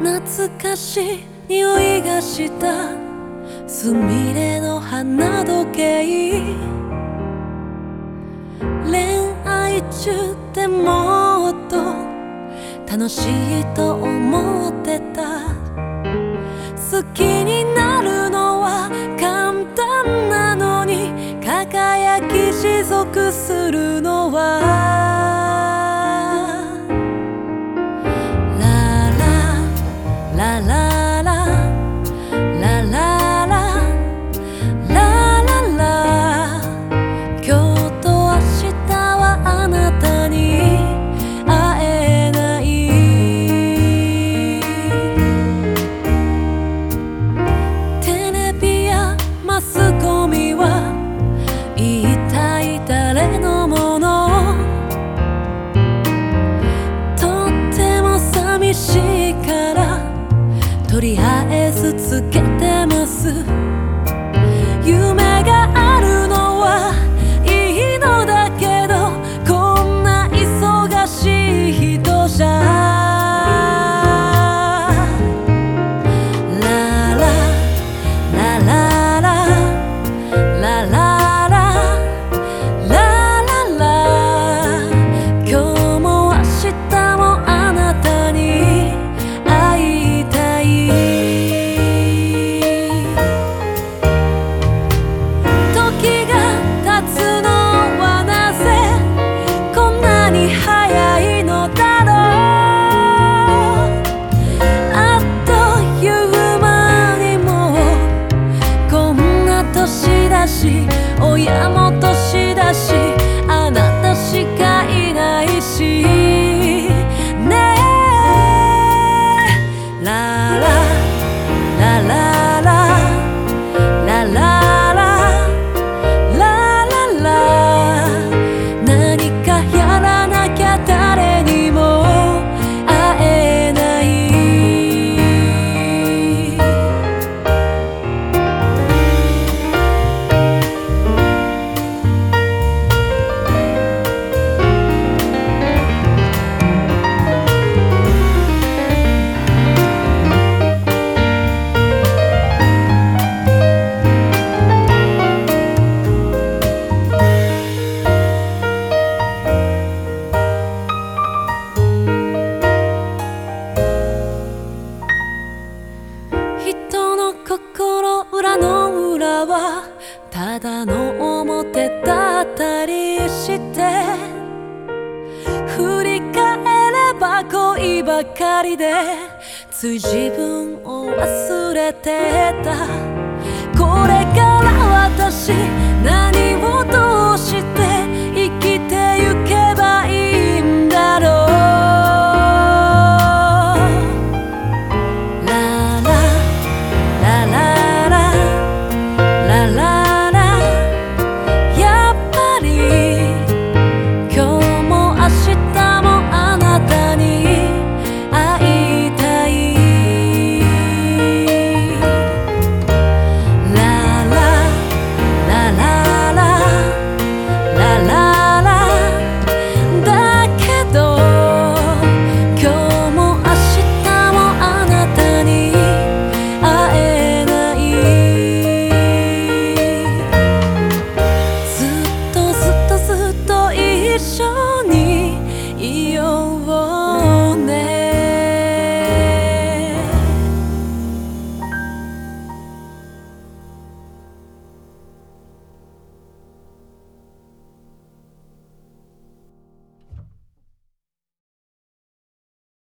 懐かしい匂いがした。すみれの花時計。恋愛中でもっと。楽しいと思ってた。好きラするのは」「ララララ」マスコしいからとりあえずつけてはただの表だったりして振り返れば恋ばかりでつい自分を忘れてたこれ